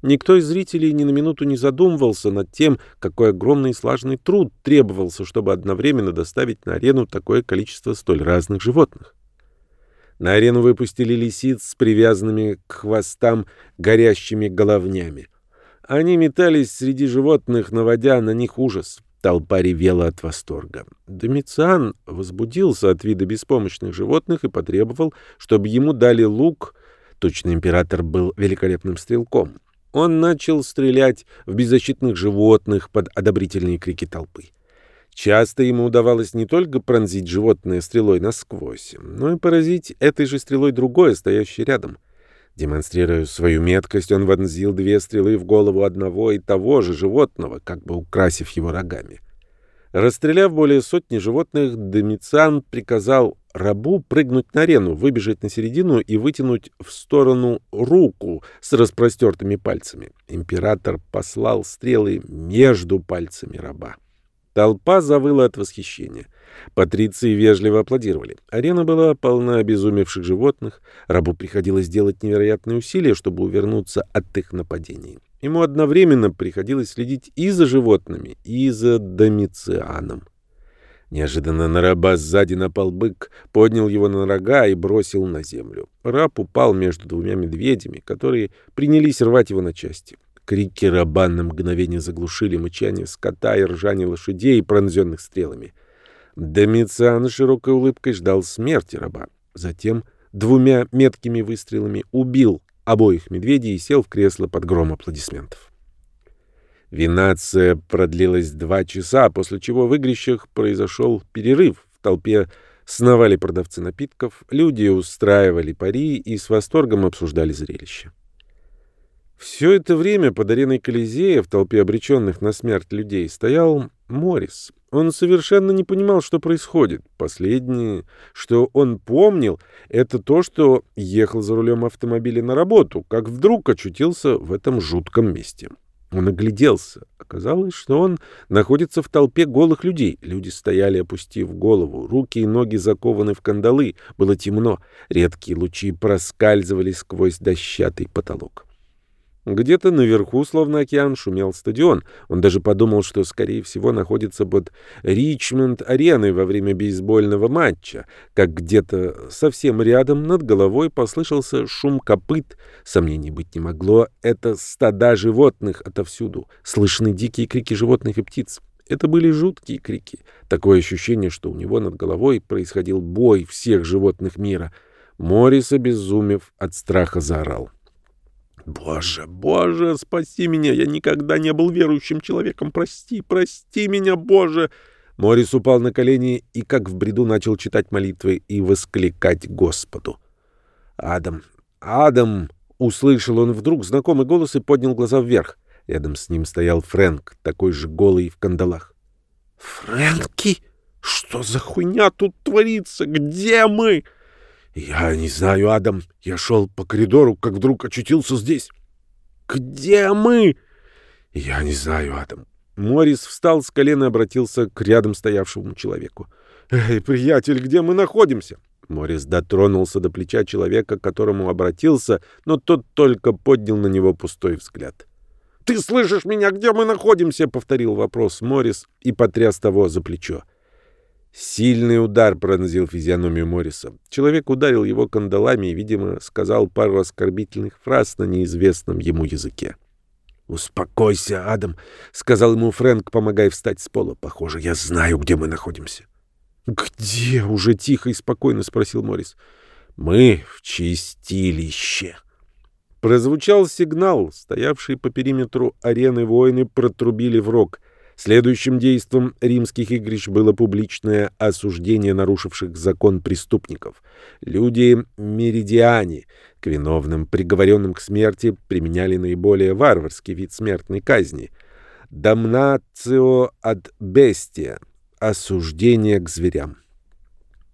Никто из зрителей ни на минуту не задумывался над тем, какой огромный и слаженный труд требовался, чтобы одновременно доставить на арену такое количество столь разных животных. На арену выпустили лисиц с привязанными к хвостам горящими головнями. Они метались среди животных, наводя на них ужас. Толпа ревела от восторга. Домициан возбудился от вида беспомощных животных и потребовал, чтобы ему дали лук. Точно император был великолепным стрелком. Он начал стрелять в беззащитных животных под одобрительные крики толпы. Часто ему удавалось не только пронзить животное стрелой насквозь, но и поразить этой же стрелой другое, стоящее рядом. Демонстрируя свою меткость, он вонзил две стрелы в голову одного и того же животного, как бы украсив его рогами. Расстреляв более сотни животных, Домициан приказал рабу прыгнуть на арену, выбежать на середину и вытянуть в сторону руку с распростертыми пальцами. Император послал стрелы между пальцами раба. Толпа завыла от восхищения. Патриции вежливо аплодировали. Арена была полна обезумевших животных. Рабу приходилось делать невероятные усилия, чтобы увернуться от их нападений. Ему одновременно приходилось следить и за животными, и за Домицианом. Неожиданно на раба сзади напал бык, поднял его на рога и бросил на землю. Раб упал между двумя медведями, которые принялись рвать его на части. Крики раба на мгновение заглушили мычание скота и ржание лошадей, пронзенных стрелами. Домициан широкой улыбкой ждал смерти раба. Затем двумя меткими выстрелами убил обоих медведей и сел в кресло под гром аплодисментов. Винация продлилась два часа, после чего в игрищах произошел перерыв. В толпе сновали продавцы напитков, люди устраивали пари и с восторгом обсуждали зрелище. Все это время под ареной Колизея в толпе обреченных на смерть людей стоял Морис. Он совершенно не понимал, что происходит. Последнее, что он помнил, это то, что ехал за рулем автомобиля на работу, как вдруг очутился в этом жутком месте. Он огляделся. Оказалось, что он находится в толпе голых людей. Люди стояли, опустив голову. Руки и ноги закованы в кандалы. Было темно. Редкие лучи проскальзывали сквозь дощатый потолок. Где-то наверху, словно океан, шумел стадион. Он даже подумал, что, скорее всего, находится под Ричмонд-ареной во время бейсбольного матча, как где-то совсем рядом над головой послышался шум копыт. Сомнений быть не могло. Это стада животных отовсюду. Слышны дикие крики животных и птиц. Это были жуткие крики. Такое ощущение, что у него над головой происходил бой всех животных мира. Морис, обезумев, от страха заорал. «Боже, Боже, спаси меня! Я никогда не был верующим человеком! Прости, прости меня, Боже!» Морис упал на колени и, как в бреду, начал читать молитвы и воскликать Господу. «Адам! Адам!» — услышал он вдруг знакомый голос и поднял глаза вверх. Рядом с ним стоял Фрэнк, такой же голый в кандалах. «Фрэнки? Что за хуйня тут творится? Где мы?» «Я не знаю, Адам. Я шел по коридору, как вдруг очутился здесь». Где мы?» «Я не знаю, Адам». Морис встал с колена и обратился к рядом стоявшему человеку. «Эй, приятель, где мы находимся?» Морис дотронулся до плеча человека, к которому обратился, но тот только поднял на него пустой взгляд. «Ты слышишь меня? Где мы находимся?» — повторил вопрос Морис и потряс того за плечо. Сильный удар пронзил физиономию Морриса. Человек ударил его кандалами и, видимо, сказал пару оскорбительных фраз на неизвестном ему языке. «Успокойся, Адам», — сказал ему Фрэнк, помогая встать с пола. «Похоже, я знаю, где мы находимся». «Где?» — уже тихо и спокойно спросил Моррис. «Мы в чистилище». Прозвучал сигнал. Стоявшие по периметру арены воины протрубили в рог. Следующим действом римских игрищ было публичное осуждение нарушивших закон преступников. Люди меридиане к виновным, приговоренным к смерти, применяли наиболее варварский вид смертной казни — «дамнацио ад бестия» — осуждение к зверям.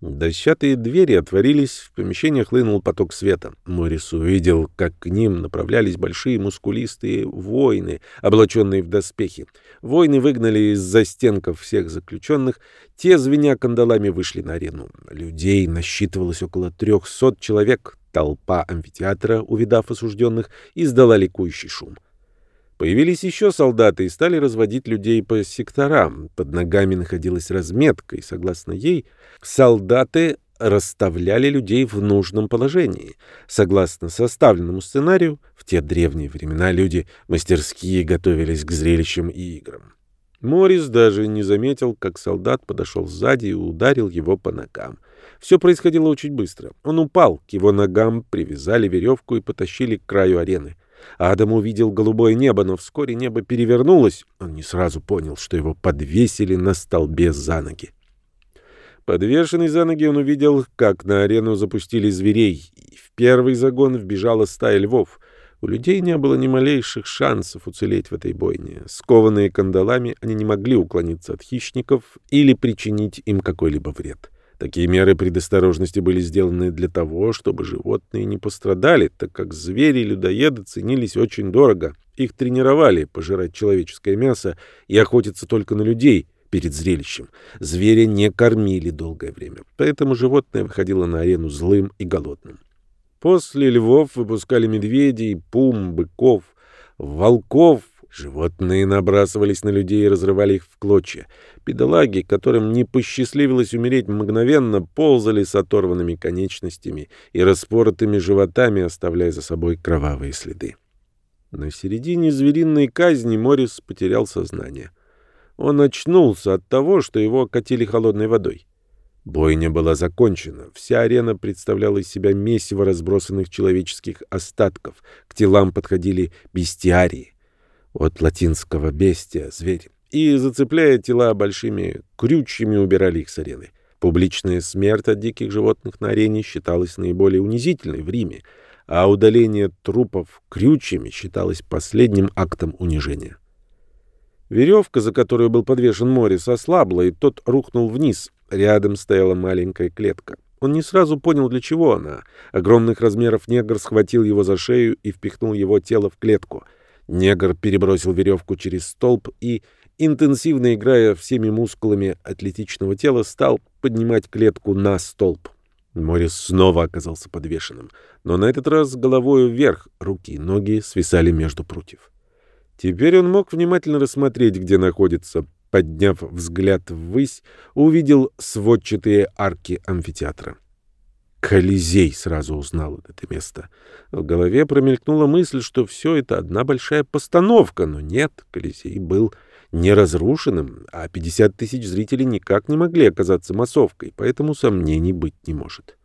Дощатые двери отворились, в помещение хлынул поток света. Морис увидел, как к ним направлялись большие мускулистые воины, облаченные в доспехи. Воины выгнали из застенков всех заключенных, те, звеня кандалами, вышли на арену. Людей насчитывалось около трехсот человек. Толпа амфитеатра, увидав осужденных, издала ликующий шум. Появились еще солдаты и стали разводить людей по секторам. Под ногами находилась разметка, и, согласно ей, солдаты расставляли людей в нужном положении. Согласно составленному сценарию, в те древние времена люди мастерские готовились к зрелищам и играм. Морис даже не заметил, как солдат подошел сзади и ударил его по ногам. Все происходило очень быстро. Он упал, к его ногам привязали веревку и потащили к краю арены. Адам увидел голубое небо, но вскоре небо перевернулось. Он не сразу понял, что его подвесили на столбе за ноги. Подвешенный за ноги он увидел, как на арену запустили зверей. И в первый загон вбежала стая львов. У людей не было ни малейших шансов уцелеть в этой бойне. Скованные кандалами, они не могли уклониться от хищников или причинить им какой-либо вред. Такие меры предосторожности были сделаны для того, чтобы животные не пострадали, так как звери-людоеды ценились очень дорого. Их тренировали пожирать человеческое мясо и охотиться только на людей перед зрелищем. Зверя не кормили долгое время, поэтому животное выходило на арену злым и голодным. После львов выпускали медведей, пум, быков, волков, Животные набрасывались на людей и разрывали их в клочья. Бедолаги, которым не посчастливилось умереть мгновенно, ползали с оторванными конечностями и распоротыми животами, оставляя за собой кровавые следы. На середине звериной казни Морис потерял сознание. Он очнулся от того, что его окатили холодной водой. Бойня была закончена. Вся арена представляла из себя месиво разбросанных человеческих остатков. К телам подходили бестиарии от латинского «бестия» — зверь, и, зацепляя тела большими крючьями, убирали их с арены. Публичная смерть от диких животных на арене считалась наиболее унизительной в Риме, а удаление трупов крючьями считалось последним актом унижения. Веревка, за которую был подвешен Морис, ослабла, и тот рухнул вниз. Рядом стояла маленькая клетка. Он не сразу понял, для чего она. Огромных размеров негр схватил его за шею и впихнул его тело в клетку — Негр перебросил веревку через столб и, интенсивно играя всеми мускулами атлетичного тела, стал поднимать клетку на столб. Морис снова оказался подвешенным, но на этот раз головой вверх, руки и ноги свисали между прутьев. Теперь он мог внимательно рассмотреть, где находится. Подняв взгляд ввысь, увидел сводчатые арки амфитеатра. Колизей сразу узнал это место. В голове промелькнула мысль, что все это одна большая постановка, но нет, Колизей был не разрушенным, а 50 тысяч зрителей никак не могли оказаться массовкой, поэтому сомнений быть не может.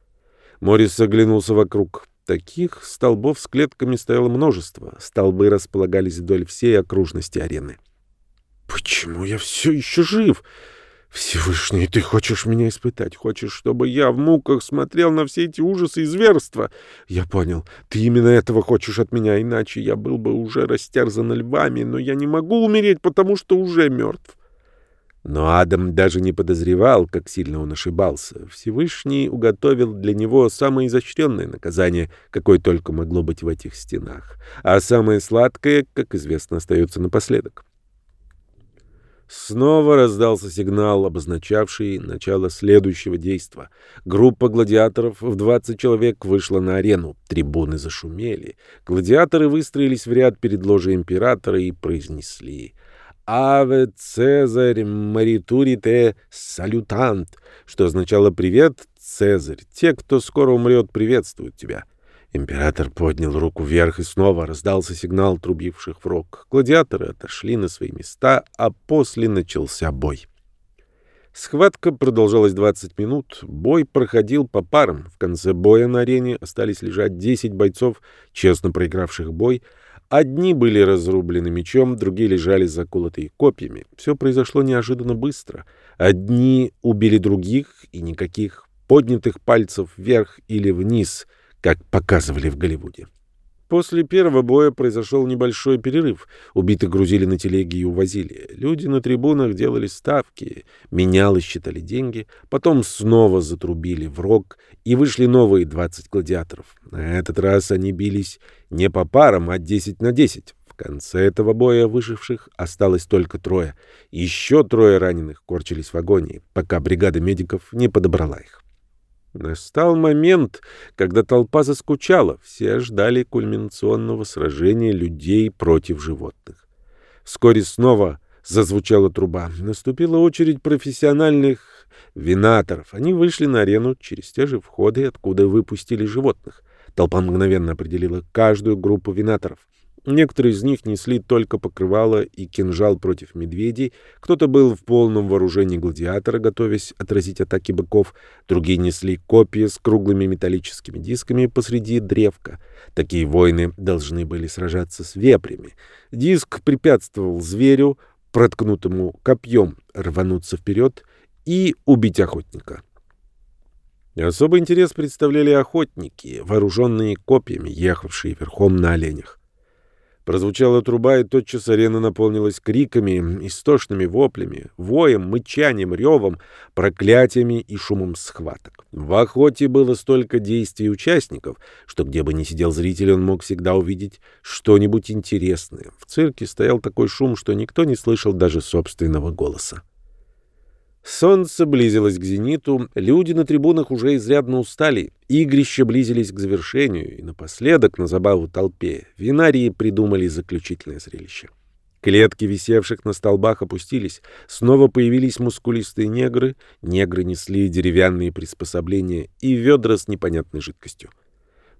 Морис оглянулся вокруг. Таких столбов с клетками стояло множество. Столбы располагались вдоль всей окружности арены. «Почему я все еще жив?» Всевышний, ты хочешь меня испытать, хочешь, чтобы я в муках смотрел на все эти ужасы и зверства. Я понял, ты именно этого хочешь от меня, иначе я был бы уже растерзан львами, но я не могу умереть, потому что уже мертв. Но Адам даже не подозревал, как сильно он ошибался. Всевышний уготовил для него самое изощренное наказание, какое только могло быть в этих стенах. А самое сладкое, как известно, остается напоследок. Снова раздался сигнал, обозначавший начало следующего действа. Группа гладиаторов в 20 человек вышла на арену. Трибуны зашумели. Гладиаторы выстроились в ряд перед ложей императора и произнесли «Аве Цезарь маритурите салютант», что означало «Привет, Цезарь, те, кто скоро умрет, приветствуют тебя». Император поднял руку вверх, и снова раздался сигнал трубивших в рог. Гладиаторы отошли на свои места, а после начался бой. Схватка продолжалась 20 минут. Бой проходил по парам. В конце боя на арене остались лежать 10 бойцов, честно проигравших бой. Одни были разрублены мечом, другие лежали заколотые копьями. Все произошло неожиданно быстро. Одни убили других, и никаких поднятых пальцев вверх или вниз — как показывали в Голливуде. После первого боя произошел небольшой перерыв. Убитых грузили на телеги и увозили. Люди на трибунах делали ставки, менялы считали деньги, потом снова затрубили в рог, и вышли новые 20 гладиаторов. На этот раз они бились не по парам, а 10 на 10. В конце этого боя выживших осталось только трое. Еще трое раненых корчились в агонии, пока бригада медиков не подобрала их. Настал момент, когда толпа заскучала, все ждали кульминационного сражения людей против животных. Вскоре снова зазвучала труба. Наступила очередь профессиональных винаторов. Они вышли на арену через те же входы, откуда выпустили животных. Толпа мгновенно определила каждую группу винаторов. Некоторые из них несли только покрывало и кинжал против медведей, кто-то был в полном вооружении гладиатора, готовясь отразить атаки быков, другие несли копья с круглыми металлическими дисками посреди древка. Такие воины должны были сражаться с вепрями. Диск препятствовал зверю, проткнутому копьем, рвануться вперед и убить охотника. Особый интерес представляли охотники, вооруженные копьями, ехавшие верхом на оленях. Прозвучала труба, и тотчас арена наполнилась криками, истошными воплями, воем, мычанием, ревом, проклятиями и шумом схваток. В охоте было столько действий участников, что где бы ни сидел зритель, он мог всегда увидеть что-нибудь интересное. В цирке стоял такой шум, что никто не слышал даже собственного голоса. Солнце близилось к зениту, люди на трибунах уже изрядно устали, игрища близились к завершению, и напоследок, на забаву толпе, винарии придумали заключительное зрелище. Клетки, висевших на столбах, опустились. Снова появились мускулистые негры. Негры несли деревянные приспособления и ведра с непонятной жидкостью.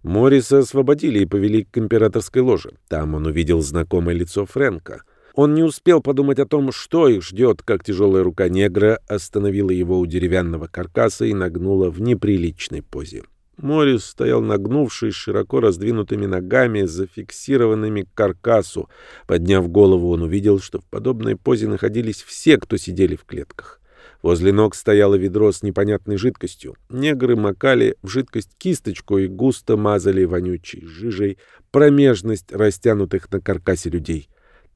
Морриса освободили и повели к императорской ложе. Там он увидел знакомое лицо Фрэнка — он не успел подумать о том, что их ждет, как тяжелая рука негра остановила его у деревянного каркаса и нагнула в неприличной позе. Морис стоял нагнувшись, широко раздвинутыми ногами, зафиксированными к каркасу. Подняв голову, он увидел, что в подобной позе находились все, кто сидели в клетках. Возле ног стояло ведро с непонятной жидкостью. Негры макали в жидкость кисточку и густо мазали вонючей жижей промежность растянутых на каркасе людей.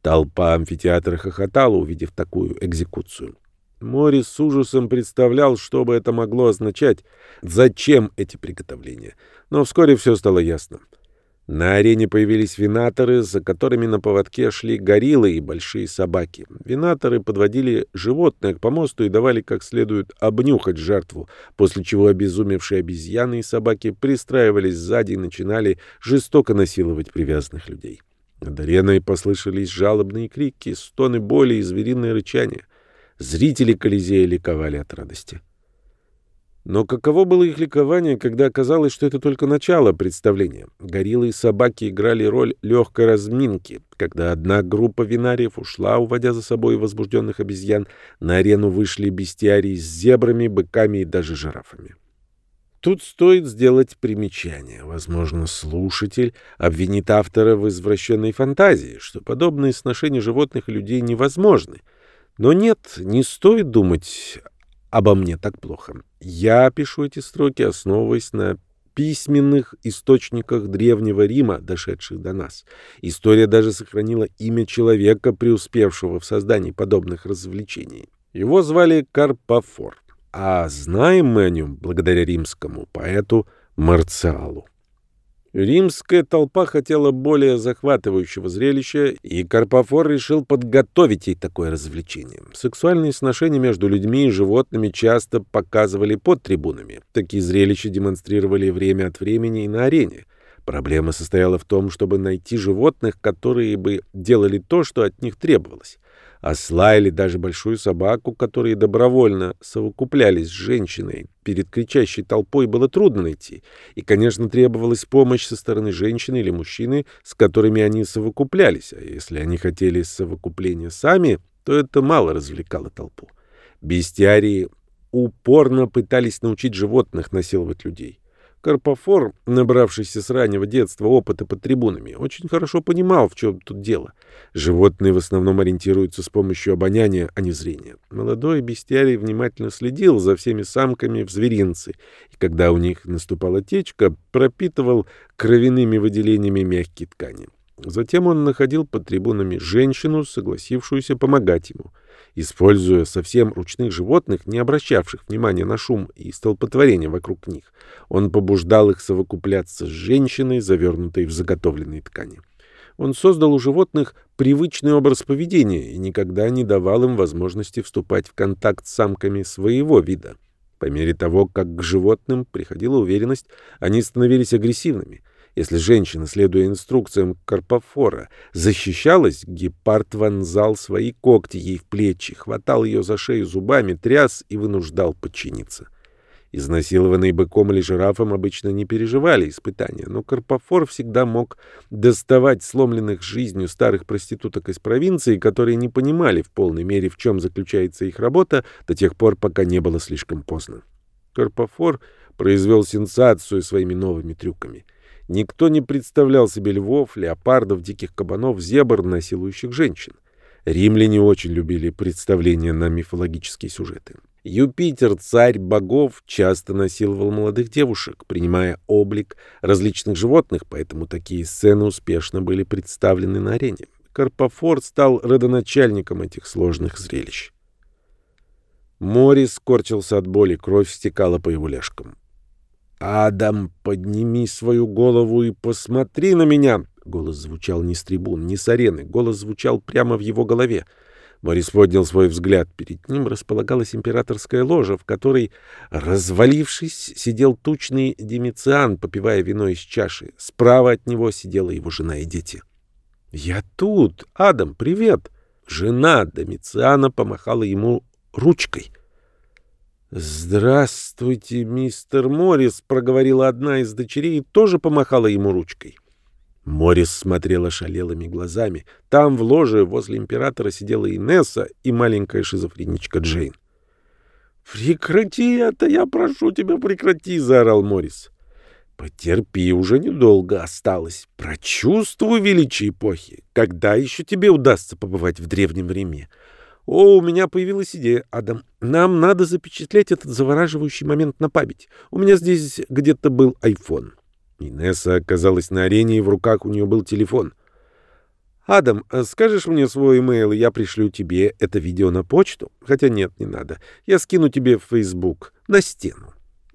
Толпа амфитеатра хохотала, увидев такую экзекуцию. Морис с ужасом представлял, что бы это могло означать, зачем эти приготовления. Но вскоре все стало ясно. На арене появились винаторы, за которыми на поводке шли гориллы и большие собаки. Винаторы подводили животное к помосту и давали как следует обнюхать жертву, после чего обезумевшие обезьяны и собаки пристраивались сзади и начинали жестоко насиловать привязанных людей. Над ареной послышались жалобные крики, стоны боли и звериное рычание. Зрители Колизея ликовали от радости. Но каково было их ликование, когда оказалось, что это только начало представления? Гориллы и собаки играли роль легкой разминки. Когда одна группа винариев ушла, уводя за собой возбужденных обезьян, на арену вышли бестиарии с зебрами, быками и даже жирафами. Тут стоит сделать примечание. Возможно, слушатель обвинит автора в извращенной фантазии, что подобные сношения животных и людей невозможны. Но нет, не стоит думать обо мне так плохо. Я пишу эти строки, основываясь на письменных источниках Древнего Рима, дошедших до нас. История даже сохранила имя человека, преуспевшего в создании подобных развлечений. Его звали Карпофор, а знаем мы о нем благодаря римскому поэту Марциалу. Римская толпа хотела более захватывающего зрелища, и Карпофор решил подготовить ей такое развлечение. Сексуальные сношения между людьми и животными часто показывали под трибунами. Такие зрелища демонстрировали время от времени и на арене. Проблема состояла в том, чтобы найти животных, которые бы делали то, что от них требовалось осла или даже большую собаку, которые добровольно совокуплялись с женщиной, перед кричащей толпой было трудно найти. И, конечно, требовалась помощь со стороны женщины или мужчины, с которыми они совокуплялись. А если они хотели совокупления сами, то это мало развлекало толпу. Бестиарии упорно пытались научить животных насиловать людей. Карпофор, набравшийся с раннего детства опыта под трибунами, очень хорошо понимал, в чем тут дело. Животные в основном ориентируются с помощью обоняния, а не зрения. Молодой бестиарий внимательно следил за всеми самками в зверинце, и когда у них наступала течка, пропитывал кровяными выделениями мягкие ткани. Затем он находил под трибунами женщину, согласившуюся помогать ему. Используя совсем ручных животных, не обращавших внимания на шум и столпотворение вокруг них, он побуждал их совокупляться с женщиной, завернутой в заготовленные ткани. Он создал у животных привычный образ поведения и никогда не давал им возможности вступать в контакт с самками своего вида. По мере того, как к животным приходила уверенность, они становились агрессивными — если женщина, следуя инструкциям Карпофора, защищалась, гепард вонзал свои когти ей в плечи, хватал ее за шею зубами, тряс и вынуждал подчиниться. Изнасилованные быком или жирафом обычно не переживали испытания, но Карпофор всегда мог доставать сломленных жизнью старых проституток из провинции, которые не понимали в полной мере, в чем заключается их работа, до тех пор, пока не было слишком поздно. Карпофор произвел сенсацию своими новыми трюками. Никто не представлял себе львов, леопардов, диких кабанов, зебр, насилующих женщин. Римляне очень любили представления на мифологические сюжеты. Юпитер, царь богов, часто насиловал молодых девушек, принимая облик различных животных, поэтому такие сцены успешно были представлены на арене. Карпофор стал родоначальником этих сложных зрелищ. Морис скорчился от боли, кровь стекала по его ляжкам. «Адам, подними свою голову и посмотри на меня!» Голос звучал не с трибун, не с арены. Голос звучал прямо в его голове. Морис поднял свой взгляд. Перед ним располагалась императорская ложа, в которой, развалившись, сидел тучный Демициан, попивая вино из чаши. Справа от него сидела его жена и дети. «Я тут! Адам, привет!» Жена Домициана помахала ему ручкой — «Здравствуйте, мистер Моррис», — проговорила одна из дочерей и тоже помахала ему ручкой. Моррис смотрела шалелыми глазами. Там, в ложе, возле императора сидела Инесса и маленькая шизофреничка Джейн. «Прекрати это, я прошу тебя, прекрати!» — заорал Моррис. «Потерпи, уже недолго осталось. Прочувствуй величие эпохи. Когда еще тебе удастся побывать в Древнем Риме? «О, у меня появилась идея, Адам. Нам надо запечатлеть этот завораживающий момент на память. У меня здесь где-то был айфон». Инесса оказалась на арене, и в руках у нее был телефон. «Адам, скажешь мне свой имейл, и я пришлю тебе это видео на почту? Хотя нет, не надо. Я скину тебе в Facebook, на стену».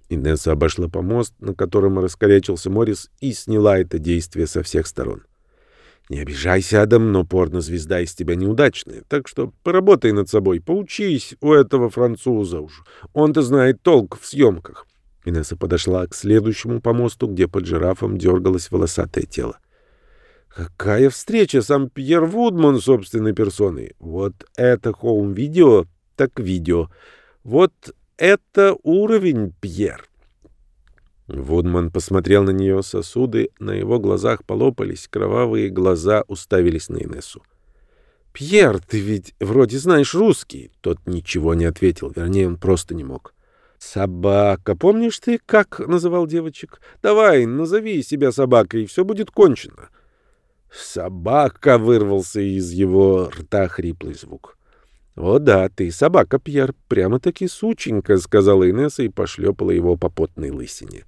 Инесса обошла помост, на котором раскорячился Морис, и сняла это действие со всех сторон. Не обижайся, Адам, но порно-звезда из тебя неудачная. Так что поработай над собой, поучись у этого француза уж. Он-то знает толк в съемках. Инесса подошла к следующему помосту, где под жирафом дергалось волосатое тело. Какая встреча, сам Пьер Вудман собственной персоной. Вот это хоум-видео, так видео. Вот это уровень, Пьер. Вудман посмотрел на нее, сосуды на его глазах полопались, кровавые глаза уставились на Инессу. «Пьер, ты ведь вроде знаешь русский». Тот ничего не ответил, вернее, он просто не мог. «Собака. Помнишь ты, как называл девочек? Давай, назови себя собакой, и все будет кончено». «Собака!» — вырвался из его рта хриплый звук. «О да, ты собака, Пьер, прямо-таки сученька», — сказала Инесса и пошлепала его по потной лысине.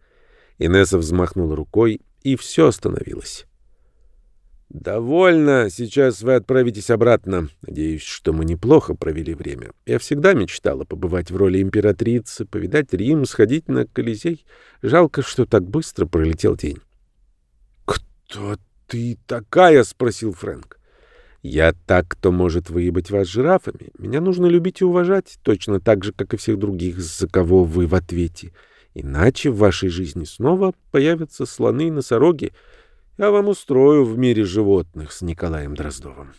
Инесса взмахнула рукой, и все остановилось. «Довольно. Сейчас вы отправитесь обратно. Надеюсь, что мы неплохо провели время. Я всегда мечтала побывать в роли императрицы, повидать Рим, сходить на Колизей. Жалко, что так быстро пролетел день». «Кто ты такая?» — спросил Фрэнк. «Я так, кто может выебать вас жирафами. Меня нужно любить и уважать, точно так же, как и всех других, за кого вы в ответе. Иначе в вашей жизни снова появятся слоны и носороги». Я вам устрою в мире животных с Николаем Дроздовым.